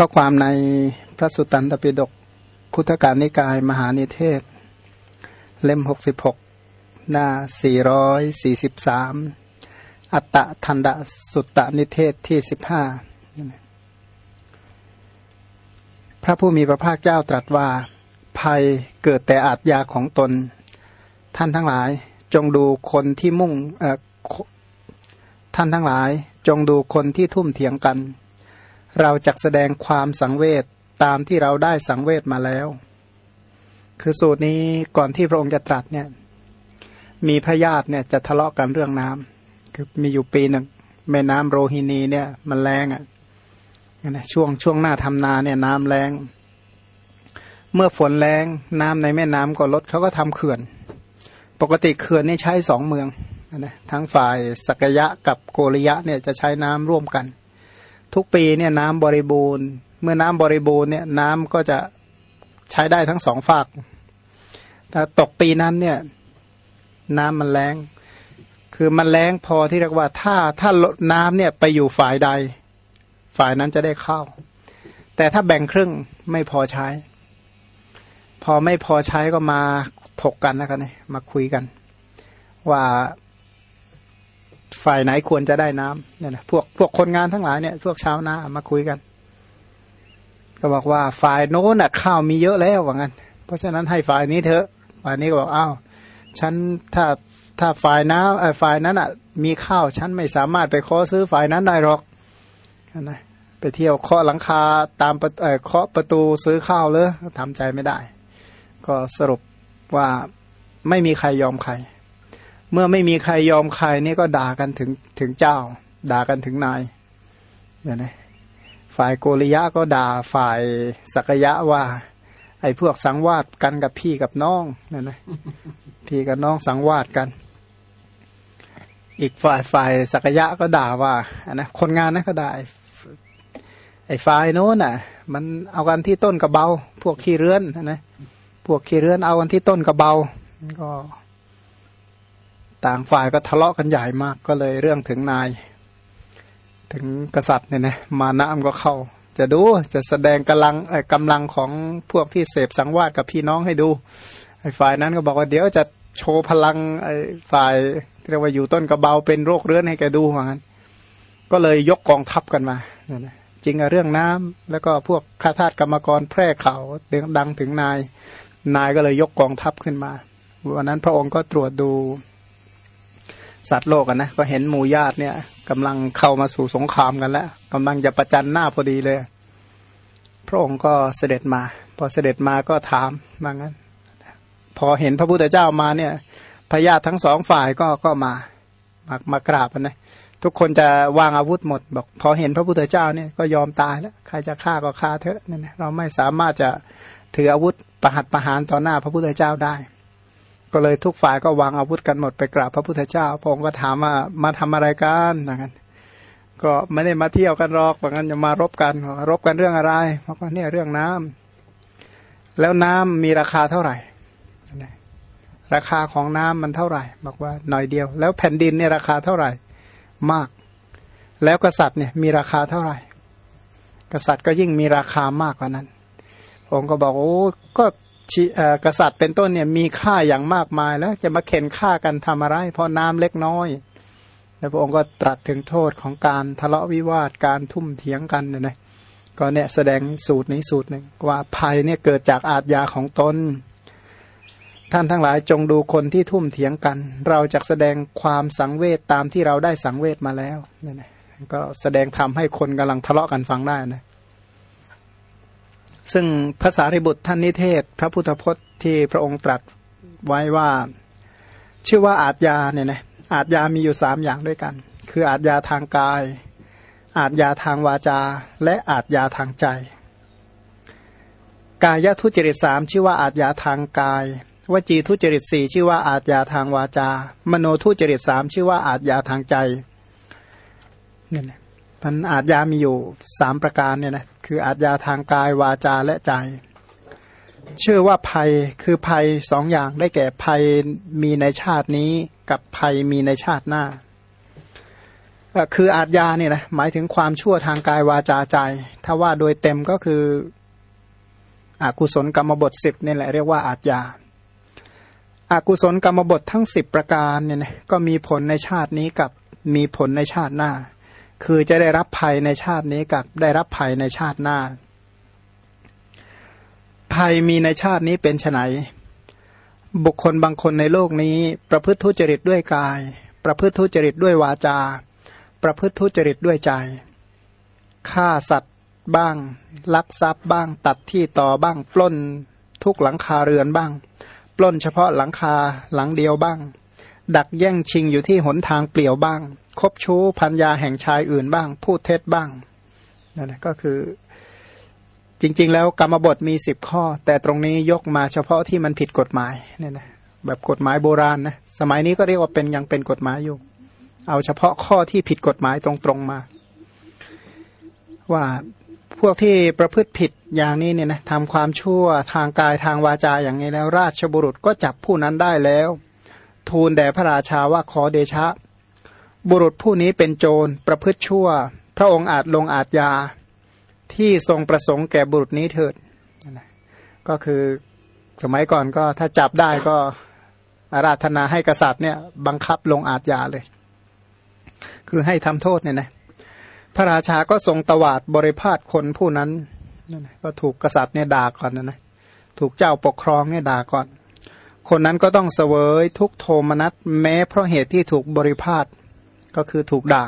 ข้อความในพระสุตตันตปิฎกคุถการนิกายมหานิเทศ เล่มหกสิบหกหน้าสี่ร้อยสี่สิบสามอัตตะทันดะสุตตนิเทศที่สิบห้าพระผู้มีพระภาคเจ้าตรัสว่า ภัยเกิดแต่อาจยาของตน ท่านทั้งหลายจงดูคนที่มุ่งท่านทั้งหลายจงดูคนที่ทุ่มเถียงกัน เราจะแสดงความสังเวชตามที่เราได้สังเวชมาแล้ว คือสูตรนี้ก่อนที่พระองค์จะตรัสเนี่ยมีพระญาติเนี่ยจะทะเลาะกันเรื่องน้ำคือมีอยู่ปีหนึ่งแม่น้ำโรฮินีเนี่ยมันแรงอะนะช่วงช่วงหน้าทำนาเนี่ยน้ำแรงเมื่อฝนแรงน้ำในแม่น้ำก็ลดเขาก็ทำเขื่อน ปกติเขื่อนนี่ใช้สองเมืองนะทั้งฝ่ายสักยะกับโกริยะเนี่ยจะใช้น้ำร่วมกัน ทุกปีเนี่ยน้ำบริบูรณ์ เมื่อน้ำบริบูรณ์เนี่ยน้ำก็จะใช้ได้ทั้งสองฝากแต่ตกปีนั้นเนี่ยน้ำมันแรงคือมันแรงพอที่เรียกว่าถ้าถ้าลดน้ำเนี่ยไปอยู่ฝ่ายใด ฝ่ายนั้นจะได้เข้าแต่ถ้าแบ่งครึ่งไม่พอใช้ พอไม่พอใช้ก็มาถกกันนะครับเนี่ยมาคุยกัน ว่า ฝ่ายไหนควรจะได้น้ำเนี่ยนะพวกพวกคนงานทั้งหลายเนี่ยพวกชาวนามาคุยกัน ก็บอกว่าฝ่ายโน้นอะข้าวมีเยอะแล้วว่างั้น เพราะฉะนั้นให้ฝ่ายนี้เถอะฝ่ายนี้ก็บอกอ้าวฉันถ้าถ้าฝ่ายน้ำฝ่ายนั้นอะ มีข้าวฉันไม่สามารถไปขอซื้อฝ่ายนั้นได้หรอกนะไปเที่ยวเคาะหลังคาตามเคาะประตูซื้อข้าวเลยทำใจไม่ได้ ก็สรุปว่าไม่มีใครยอมใคร เมื่อไม่มีใครยอมใครนี่ก็ด่ากันถึงถึงเจ้า ด่ากันถึงนายเนี่ยนะฝ่ายโกริยะก็ด่าฝ่ายสักยะว่า ไอ้พวกสังวาสกันกับพี่กับน้องเนี่ยนะพี่กับน้องสังวาสกัน อีกฝ่ายฝ่ายสักยะก็ด่าว่าอันนะคนงานนะก็ด่าไอ้ฝ่ายโน้นอะ มันเอากันที่ต้นกระเบา พวกขี้เรือนนะพวกขี้เรือนเอากันที่ต้นกระเบาก็ ต่างฝ่ายก็ทะเลาะกันใหญ่มากก็เลยเรื่องถึงนาย ถึงกษัตริย์เนี่ยนะมานะมก็เข้า จะดูจะแสดงกำลังกำลังของพวกที่เสพสังวาสกับพี่น้องให้ดูไอ้ฝ่ายนั้นก็บอกว่าเดี๋ยวจะโชว์พลังไอ้ฝ่ายเรียกว่าอยู่ต้นกระเบาเป็นโรคเรื้อนให้แกดูเหมือนกันก็เลยยกกองทัพกันมาเนี่ยนะจริงอะเรื่องน้ำแล้วก็พวกข้าทาสกรรมกรแพร่ข่าวดังถึงนาย นายก็เลยยกกองทัพขึ้นมาวันนั้นพระองค์ก็ตรวจดู สัตว์โลกกันนะก็เห็นหมู่ญาติเนี่ยกำลังเข้ามาสู่สงครามกันแล้วกำลังจะประจันหน้าพอดีเลย พระองค์ก็เสด็จมา พอเสด็จมาก็ถามว่างั้น พอเห็นพระพุทธเจ้ามาเนี่ยพญาติทั้งสองฝ่ายก็ก็มามามากราบนะทุกคนจะวางอาวุธหมด บอก พอเห็นพระพุทธเจ้าเนี่ยก็ยอมตายแล้วใครจะฆ่าก็ฆ่าเถอะเนี่ยเราไม่สามารถจะถืออาวุธประหัตประหารต่อหน้าพระพุทธเจ้าได้ ก็เลยทุกฝ่ายก็วางอาวุธกันหมดไปกราบพระพุทธเจ้าพระองค์ก็ถามว่ามาทำอะไรกันอย่างนั้นก็ไม่ได้มาเที่ยวกันหรอกว่างั้นจะมารบกัน รบกันเรื่องอะไรเพราะว่าเนี่ยเรื่องน้ำแล้วน้ำมีราคาเท่าไหร่ ราคาของน้ำมันเท่าไหร่ บอกว่าหน่อยเดียว แล้วแผ่นดินเนี่ยราคาเท่าไหร่ มาก แล้วกษัตริย์เนี่ยมีราคาเท่าไหร่ กษัตริย์ก็ยิ่งมีราคามากกว่านั้น ผมก็บอกโอ้ก็ กษัตริย์เป็นต้นเนี่ยมีค่าอย่างมากมายแล้วจะมาเข็นฆ่ากันทำอะไร เพราะน้ำเล็กน้อย แล้วพระองค์ก็ตรัสถึงโทษของการทะเลาะวิวาทการทุ่มเถียงกันเนี่ยนะก็เนี่ยแสดงสูตรนี้สูตรหนึ่งว่าภัยเนี่ยเกิดจากอาทยาของตนท่านทั้งหลายจงดูคนที่ทุ่มเถียงกัน เราจะแสดงความสังเวชตามที่เราได้สังเวชมาแล้วเนี่ยนะก็แสดงทำให้คนกำลังทะเลาะกันฟังได้นะ ซึ่งภาษาริบุตรท่านนิเทศ พระพุทธพจน์ที่พระองค์ตรัสไว้ว่า ชื่อว่าอาทยาเนี่ยนะอาทยามีอยู่สามอย่างด้วยกัน คืออาทยาทางกาย อาทยาทางวาจา และอาทยาทางใจ กายทุจริตสามชื่อว่าอาทยาทางกายวจีทุจริตสี่ชื่อว่าอาทยาทางวาจา มโนทุจริตสามชื่อว่าอาทยาทางใจเนี่ยนะ มันอาทยามีอยู่สามประการเนี่ยนะคืออาทยาทางกายวาจาและใจ เชื่อว่าภัยคือภัยสองอย่างได้แก่ภัยมีในชาตินี้กับภัยมีในชาติหน้าคืออาทยาเนี่ยนะหมายถึงความชั่วทางกายวาจาใจ ถ้าว่าโดยเต็มก็คืออกุศลกรรมบทสิบนี่แหละเรียกว่าอาทยาอากุศลกรรมบททั้งสิบประการเนี่ยนะก็มีผลในชาตินี้กับมีผลในชาติหน้า คือจะได้รับภัยในชาตินี้กับได้รับภัยในชาติหน้า ภัยมีในชาตินี้เป็นไนบุคคลบางคนในโลกนี้ ประพฤติทุจริตด้วยกาย ประพฤติทุจริตด้วยวาจา ประพฤติทุจริตด้วยใจฆ่าสัตว์บ้าง ลักทรัพย์บ้าง ตัดที่ต่อบ้าง ปล้นทุกหลังคาเรือนบ้าง ปล้นเฉพาะหลังคาหลังเดียวบ้าง ดักแย่งชิงอยู่ที่หนทางเปลี่ยวบ้าง คบชู้พันยาแห่งชายอื่นบ้าง พูดเท็จบ้างนั่นแหละก็คือ จริง ๆ แล้วกรรมบทมีสิบข้อ แต่ตรงนี้ยกมาเฉพาะที่มันผิดกฎหมายเนี่ยนะแบบกฎหมายโบราณนะสมัยนี้ก็เรียกว่าเป็นยังเป็นกฎหมายอยู่ เอาเฉพาะข้อที่ผิดกฎหมายตรงๆมา ว่าพวกที่ประพฤติผิดอย่างนี้เนี่ยนะทำความชั่วทางกายทางวาจาอย่างนี้แล้ว ราชบุรุษก็จับผู้นั้นได้แล้ว ทูลแด่พระราชาว่าขอเดชะ บุรุษผู้นี้เป็นโจรประพฤติชั่ว พระองค์อาจลงอาจยา ที่ทรงประสงค์แก่บุรุษนี้เถิด ก็คือสมัยก่อนก็ถ้าจับได้ก็อาราธนาให้กษัตริย์เนี่ยบังคับลงอาจยาเลย คือให้ทำโทษเนี่ยนะพระราชาก็ทรงตวาดบริพาทคนผู้นั้นก็ถูกกษัตริย์เนี่ยด่าก่อนนะนะถูกเจ้าปกครองเนี่ยด่าก่อน คนนั้นก็ต้องเสวยทุกโทมนัสแม้เพราะเหตุที่ถูกบริพาท ก็คือถูกด่า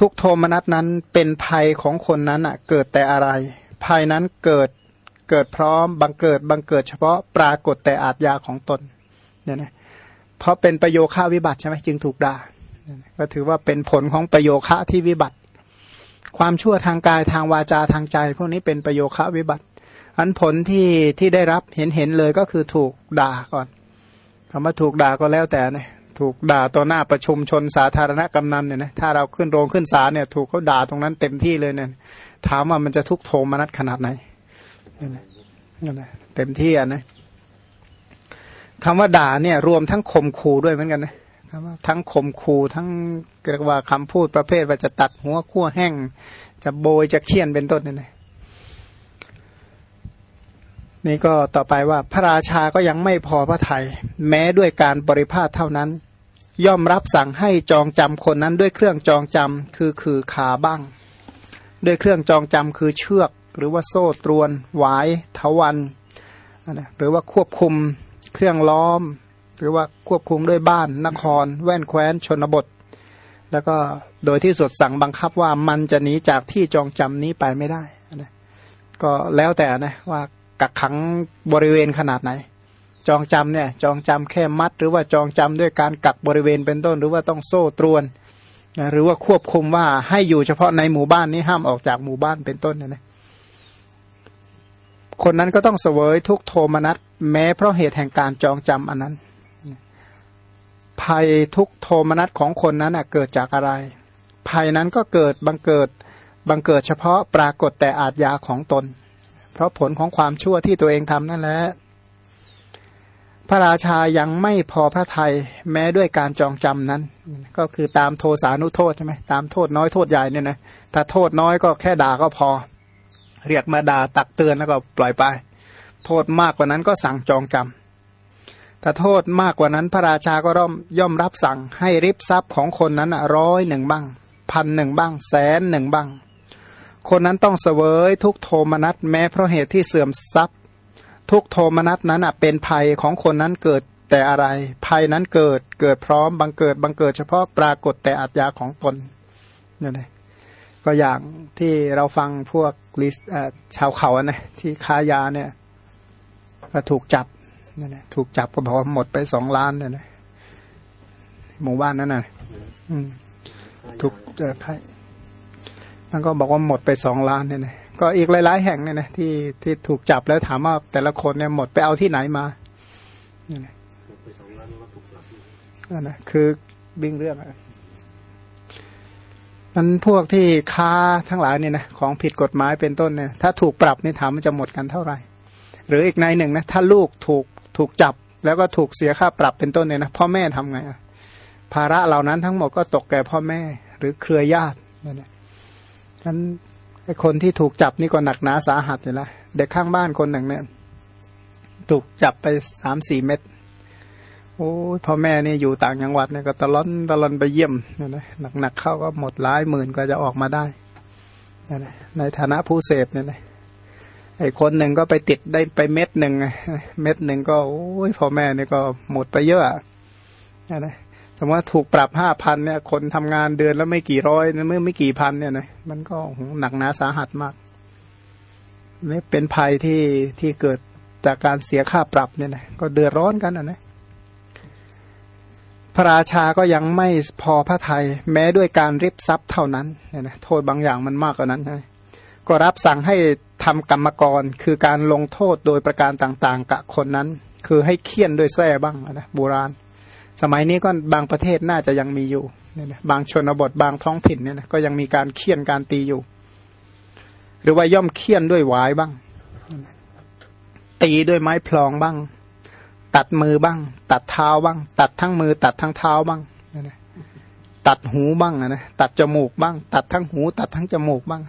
ทุกโทมนัสนั้นเป็นภัยของคนนั้นอะเกิดแต่อะไร ภัยนั้นเกิดเกิดพร้อมบังเกิดบังเกิดเฉพาะปรากฏแต่อาทยาของตนเนี่ยนะเพราะเป็นประโยค่าวิบัติใช่ไหมจึงถูกด่าก็ถือว่าเป็นผลของประโยคะที่วิบัติ ความชั่วทางกายทางวาจาทางใจ พวกนี้เป็นประโยคะวิบัติ อันผลที่ที่ได้รับเห็นเห็นเลยก็คือถูกด่าก่อนคำว่าถูกด่าก็แล้วแต่เนี่ย ถูกด่าต่อหน้าประชุมชนสาธารณกำนันเนี่ยนะถ้าเราขึ้นโรงขึ้นศาลเนี่ย ถูกเขาด่าตรงนั้นเต็มที่เลยเนี่ย ถามว่ามันจะทุกโทมนัดขนาดไหนนี่นะนี่นะเต็มที่อะนะคำว่าด่าเนี่ย รวมทั้งข่มขู่ด้วยเหมือนกันนะคำว่าทั้งข่มขู่ทั้งเรียกว่าคำพูดประเภทว่าจะตัดหัวขั้วแห้ง จะโบยจะเคี่ยนเป็นต้นเนี่นะ นี่ก็ต่อไปว่าพระราชาก็ยังไม่พอพระทยัยแม้ด้วยการบริพาทเท่านั้น ย่อมรับสั่งให้จองจำคนนั้นด้วยเครื่องจองจำคือคือขาบ้าง ด้วยเครื่องจองจำคือเชือก หรือว่าโซ่ตรวนหวายทวันหรือว่าควบคุมเครื่องล้อม หรือว่าควบคุมด้วยบ้านนคร แว่นแคว้นชนบท แล้วก็โดยที่สุดสั่งบังคับว่ามันจะหนีจากที่จองจำนี้ไปไม่ได้นะก็แล้วแต่นะว่า กักขังบริเวณขนาดไหน จองจำเนี่ยจองจำแค่มัด หรือว่าจองจำด้วยการกักบริเวณเป็นต้น หรือว่าต้องโซ่ตรวนนะหรือว่าควบคุมว่าให้อยู่เฉพาะในหมู่บ้านนี้ห้ามออกจากหมู่บ้านเป็นต้นนะนะคนนั้นก็ต้องเสวยทุกโทมนัสแม้เพราะเหตุแห่งการจองจำอันนั้น ภัยทุกโทมนัสของคนนั้นเกิดจากอะไร ภัยนั้นก็เกิดบังเกิดบังเกิดเฉพาะปรากฏแต่อาจยาของตน เพราะผลของความชั่วที่ตัวเองทำนั่นแหละพระราชายังไม่พอพระทยัยแม้ด้วยการจองจำนั้น ก็คือตามโทสานุโทษใช่ไหมตามโทษน้อยโทษใหญ่เนี่ยนะถ้าโทษน้อยก็แค่ด่าก็พอ เรียกมาด่าตักเตือนแล้วก็ปล่อยไป โทษมากกว่านั้นก็สั่งจองจำถ้าโทษมากกว่านั้นพระราชาก็ร่อมย่อมรับสั่งให้ริบทรัพย์ของคนนั้นร้อยหนึ่งบ้างพันหนึ่งบ้างแสนหนึ่งบ้าง คนนั้นต้องเสวยทุกโทมนัสแม้เพราะเหตุที่เสื่อมทรัพย์ ทุกโทมนัสนั้นเป็นภัยของคนนั้นเกิดแต่อะไร ภัยนั้นเกิดเกิดพร้อมบังเกิดบังเกิดเฉพาะปรากฏแต่อัตยาของตนนี่นก็อย่างที่เราฟังพวกลิสชาวเขานะที่ค้ายาเนี่ยก็ถูกจับนั่นแหละถูกจับก็บอกว่าหมดไปสองล้านเนี่ยนะหมู่บ้านนั้นน่ะถูกเจอ ใครมันก็บอกว่าหมดไปสองล้านเนี่ยนะก็อีกหลายๆแห่งเนี่ยนะที่ที่ถูกจับแล้วถามว่าแต่ละคนเนี่ยหมดไปเอาที่ไหนมาเนี่ยนะนั่นนะคือบิ้งเรื่องอะนั้นพวกที่ค้าทั้งหลายเนี่ยนะของผิดกฎหมายเป็นต้นเนี่ยถ้าถูกปรับนี่ถามมันจะหมดกันเท่าไหร่ หรืออีกในหนึ่งนะถ้าลูกถูกถูกจับ แล้วก็ถูกเสียค่าปรับเป็นต้นเนี่ยนะพ่อแม่ทำไงภาระเหล่านั้นทั้งหมดก็ตกแก่พ่อแม่หรือเครือญาตินั่นแหละ ฉะนั้นไอคนที่ถูกจับนี่ก็หนักหนาสาหัสอยู่แล้วเด็กข้างบ้านคนหนึ่งเนี่ยถูกจับไปสามสี่เม็ดโอ้ยพ่อแม่นี่อยู่ต่างจังหวัดเนี่ยก็ตะลอนตะลอนไปเยี่ยมเนี่ยนะหนักๆเข้าก็หมดหลายหมื่นก็จะออกมาได้เนี่ยนะในฐานะผู้เสพเนี่ยนะไอ้คนหนึ่งก็ไปติดได้ไปเม็ดหนึ่งเม็ดหนึ่งก็โอ้ยพ่อแม่นี่ก็หมดไปเยอะเนี่ยนะ มมติว่าถูกปรับห้าพันเนี่ย คนทำงานเดือนแล้วไม่กี่ร้อยเมื่อไม่กี่พันเนี่ยนะมันก็หนักหนาสาหัสมากนี่เป็นภัยที่ที่เกิดจากการเสียค่าปรับเนี่ยนะก็เดือดร้อนกันนะนะพระราชาก็ยังไม่พอพระทยัยแม้ด้วยการริบทรัพย์เท่านั้นเนี่ยนะโทษบางอย่างมันมากกว่านั้นใช่ก็รับสั่งให้ทำกรรมกร คือการลงโทษโดยประการต่างๆ กับคนนั้น คือให้เคี่ยนด้วยแส้บ้างนะโบราณ สมัยนี้ก็บางประเทศน่าจะยังมีอยู่เนี่ยนะบางชนบทบางท้องถิ่นเนี่ยนะก็ยังมีการเคี่ยนการตีอยู่ หรือว่าย่อมเคี่ยนด้วยหวายบ้าง ตีด้วยไม้พลองบ้าง ตัดมือบ้าง ตัดเท้าบ้าง ตัดทั้งมือ ตัดทั้งเท้าบ้างเนี่ยนะตัดหูบ้างนะตัดจมูกบ้าง ตัดทั้งหู ตัดทั้งจมูกบ้าง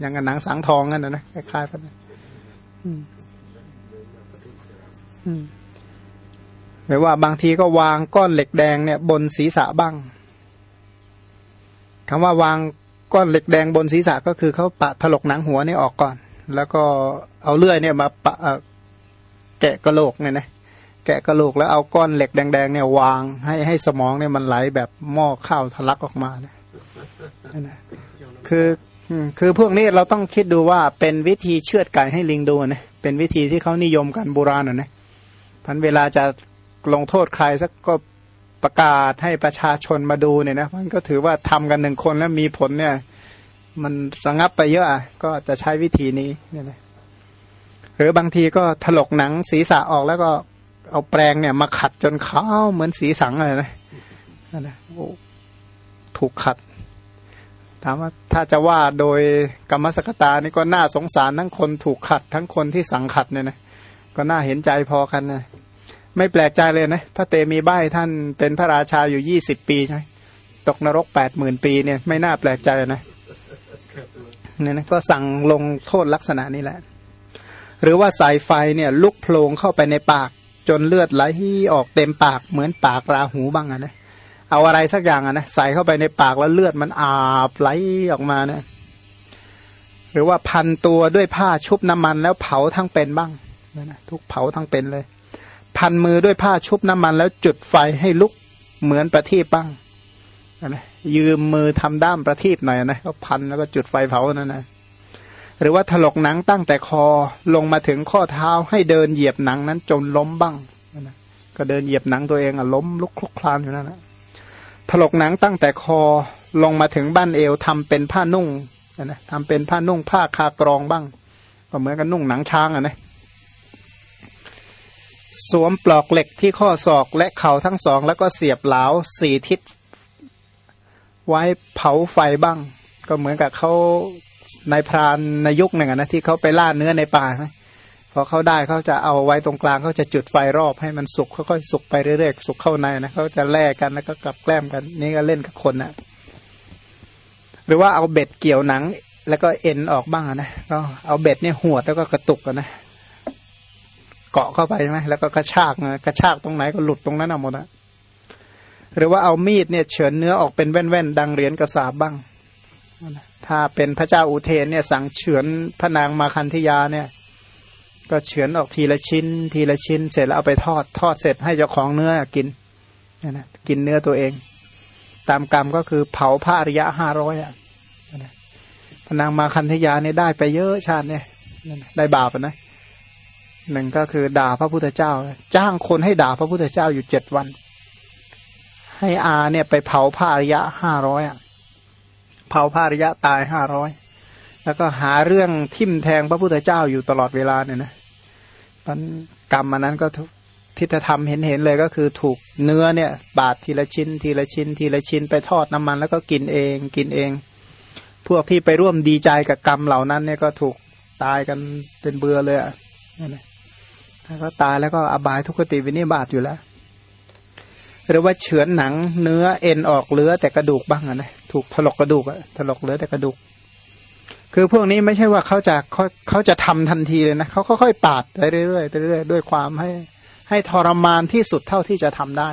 อย่างกับหนังสังทองนั่นนะนะคล้ายๆกันอืมอืม หรือว่าบางทีก็วางก้อนเหล็กแดงเนี่ยบนศีรษะบ้างคำว่าวางก้อนเหล็กแดงบนศีรษะก็คือเขาปะถลกหนังหัวนี่ออกก่อน แล้วก็เอาเลื่อยเนี่ยมาปะแกะกระโหลกเนี่ยนะแกะกระโหลกแล้วเอาก้อนเหล็กแดงๆเนี่ยวางให้ให้สมองเนี่ยมันไหลแบบหม้อข้าวทะลักออกมาเนี่ยนะคือคือพวกนี้เราต้องคิดดูว่าเป็นวิธีเชือดไก่ให้ลิงดูนะเป็นวิธีที่เขานิยมกันโบราณนะพันเวลาจะ ลงโทษใครสักก็ประกาศให้ประชาชนมาดูเนี่ยนะมันก็ถือว่าทำกันหนึ่งคนแล้วมีผลเนี่ย มันระงับไปเยอะอะก็จะใช้วิธีนี้เนี่ยนะหรือบางทีก็ถลกหนังศีรษะออกแล้วก็เอาแปรงเนี่ย มาขัดจนขาวเหมือนสีสังเลยนะนะถูกขัดถามว่าถ้าจะว่าโดยกรรมสกตานี่ก็น่าสงสารทั้งคนถูกขัดทั้งคนที่สังขัดเนี่ยนะก็น่าเห็นใจพอกันนะ ไม่แปลกใจเลยนะ พระเตมีใบท่านเป็นพระราชาอยู่ยี่สิบปีใช่ตกนรกแปดหมื่นปีเนี่ยไม่น่าแปลกใจนะเนี่ยนะก็สั่งลงโทษลักษณะนี้แหละ หรือว่าสายไฟเนี่ย ลุกโผล่เข้าไปในปาก จนเลือดไหลออกเต็มปากเหมือนปากราหูบ้างนะเอาอะไรสักอย่างอะนะใส่เข้าไปในปากแล้วเลือดมันอาบไหลออกมาเนะหรือว่าพันตัวด้วยผ้าชุบน้ำมันแล้วเผาทั้งเป็นบ้างนะทุกเผาทั้งเป็นเลย พันมือด้วยผ้าชุบน้ำมันแล้วจุดไฟให้ลุกเหมือนประทีปบ้างนะยืมมือทำด้ามประทีปหน่อยนะก็พันแล้วก็จุดไฟเผานั่นนะหรือว่าถลกหนังตั้งแต่คอลงมาถึงข้อเท้าให้เดินเหยียบหนังนั้นจนล้มบ้างนะก็เดินเหยียบหนังตัวเองอะล้มลุกคลุกคลานอยู่นั่นนะถลกหนังตั้งแต่คอลงมาถึงบ้านเอวทำเป็นผ้านุ่งนะทำเป็นผ้านุ่งผ้าคากรองบ้างก็เหมือนกับนุ่งหนังช้างอะนะ สวมปลอกเหล็กที่ข้อศอกและเข่าทั้งสอง แล้วก็เสียบเหลาสี่ทิศ ไว้เผาไฟบ้าง ก็เหมือนกับเขาในพรานในยุคหนึ่งนะที่เขาไปล่าเนื้อในป่าพอเขาได้เขาจะเอาไว้ตรงกลางเขาจะจุดไฟรอบให้มันสุกค่อยๆสุกไปเรื่อยๆสุกเข้าในนะเขาจะแลกกันแล้วก็กลับแกล้มกัน นี่ก็เล่นกับคนนะหรือว่าเอาเบ็ดเกี่ยวหนัง แล้วก็เอ็นออกบ้างนะก็เอาเบ็ดเนี่ยหัวแล้วก็กระตุกกันนะ เกาะเข้าไปใช่ไหมแล้วก็กระชากนะกระชากตรงไหนก็หลุดตรงนั้นหมดนะหรือว่าเอามีดเนี่ยเฉือนเนื้อออกเป็นแว่นๆดังเหรียญกษาปณ์บ้าง ถ้าเป็นพระเจ้าอุเทนเนี่ยสั่งเฉือนพระนางมาคันทิยาเนี่ย ก็เฉือนออกทีละชิ้น ทีละชิ้น เสร็จแล้วเอาไปทอดทอดเสร็จให้เจ้าของเนื้อกินนะกินเนื้อตัวเอง ตามกรรมก็คือเผาพระอริยะห้าร้อยอะพนางมาคันธยาเนี่ยได้ไปเยอะชาติเนี่ยได้บาปนะ หนึ่งก็คือด่าพระพุทธเจ้า จ้างคนให้ด่าพระพุทธเจ้าอยู่เจ็ดวัน ให้อาเนี่ยไปเผาพระอริยะห้าร้อยอะเผาพระอริยะตายห้าร้อยแล้วก็หาเรื่องทิมแทงพระพุทธเจ้าอยู่ตลอดเวลาเนี่ยนะมันกรรมมันนั้นก็ทิฏฐธรรมเห็นเห็นเลยก็คือถูกเนื้อเนี่ย บาดทีละชิ้น ทีละชิ้น ทีละชิ้นไปทอดน้ำมัน แล้วก็กินเองกินเอง พวกที่ไปร่วมดีใจกับกรรมเหล่านั้นเนี่ยก็ถูกตายกันเป็นเบื่อเลยอะ ถ้าก็ตายแล้วก็อบายทุกขติวินิบาตอยู่แล้ว หรือว่าเฉือนหนังเนื้อเอ็นออกเลือแต่กระดูกบ้างนะถูกถลกกระดูกอะถลกเหลือแต่กระดูก คือพวกนี้ไม่ใช่ว่าเขาจะเขาเขาจะทำทันทีเลยนะเขาค่อยๆปาดไปเรื่อยๆไปเรื่อยๆด้วยความให้ให้ทรมานที่สุดเท่าที่จะทำได้